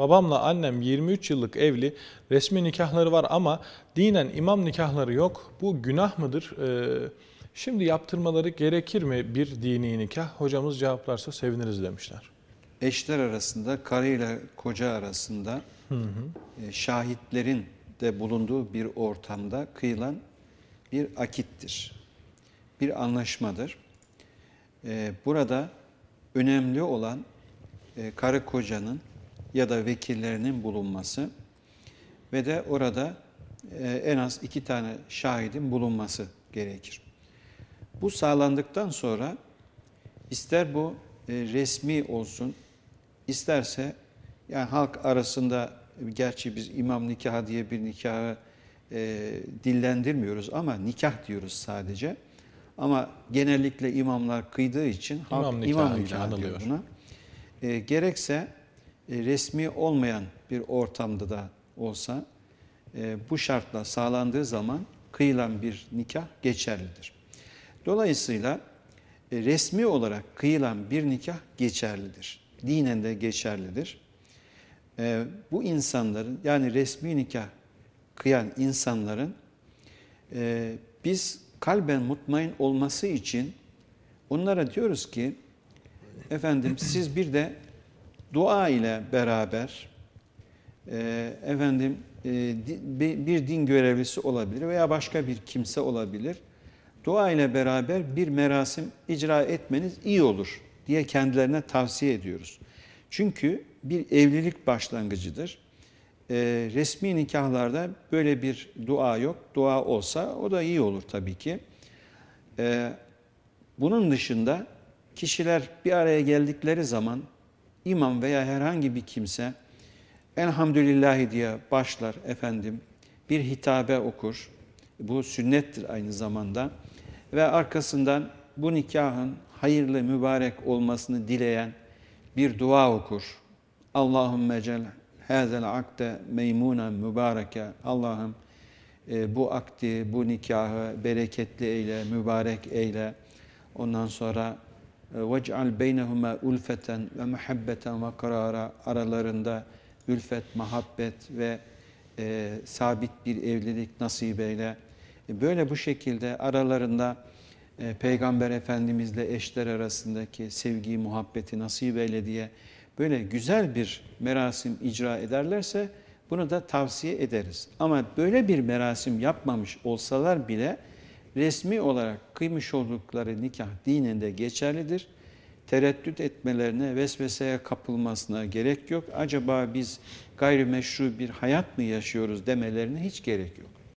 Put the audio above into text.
Babamla annem 23 yıllık evli, resmi nikahları var ama dinen imam nikahları yok. Bu günah mıdır? Ee, şimdi yaptırmaları gerekir mi bir dini nikah? Hocamız cevaplarsa seviniriz demişler. Eşler arasında, karı ile koca arasında e, şahitlerin de bulunduğu bir ortamda kıyılan bir akittir. Bir anlaşmadır. E, burada önemli olan e, karı kocanın ya da vekillerinin bulunması ve de orada e, en az iki tane şahidin bulunması gerekir. Bu sağlandıktan sonra ister bu e, resmi olsun, isterse yani halk arasında gerçi biz imam nikahı diye bir nikahı e, dillendirmiyoruz ama nikah diyoruz sadece. Ama genellikle imamlar kıydığı için halk İmam imam nikahı nikahı, gibi diyor buna. E, gerekse resmi olmayan bir ortamda da olsa e, bu şartla sağlandığı zaman kıyılan bir nikah geçerlidir. Dolayısıyla e, resmi olarak kıyılan bir nikah geçerlidir. Dinen de geçerlidir. E, bu insanların yani resmi nikah kıyan insanların e, biz kalben mutmain olması için onlara diyoruz ki efendim siz bir de dua ile beraber e, efendim e, bir din görevlisi olabilir veya başka bir kimse olabilir. Dua ile beraber bir merasim icra etmeniz iyi olur diye kendilerine tavsiye ediyoruz. Çünkü bir evlilik başlangıcıdır. E, resmi nikahlarda böyle bir dua yok. Dua olsa o da iyi olur tabii ki. E, bunun dışında kişiler bir araya geldikleri zaman imam veya herhangi bir kimse elhamdülillahi diye başlar efendim bir hitabe okur. Bu sünnettir aynı zamanda. Ve arkasından bu nikahın hayırlı mübarek olmasını dileyen bir dua okur. Allahümme cel hazel akde meymunen mübareke. Allah'ım e, bu akdi, bu nikahı bereketli eyle, mübarek eyle. Ondan sonra وَجْعَلْ بَيْنَهُمَا ulfeten ve muhabbeten ve karara aralarında ülfet, muhabbet ve e, sabit bir evlilik nasip eyle. E, böyle bu şekilde aralarında e, Peygamber Efendimizle eşler arasındaki sevgiyi, muhabbeti nasip eyle diye böyle güzel bir merasim icra ederlerse bunu da tavsiye ederiz. Ama böyle bir merasim yapmamış olsalar bile resmi olarak kıymış oldukları nikah dininde geçerlidir. Tereddüt etmelerine, vesveseye kapılmasına gerek yok. Acaba biz gayrimeşru bir hayat mı yaşıyoruz demelerine hiç gerek yok.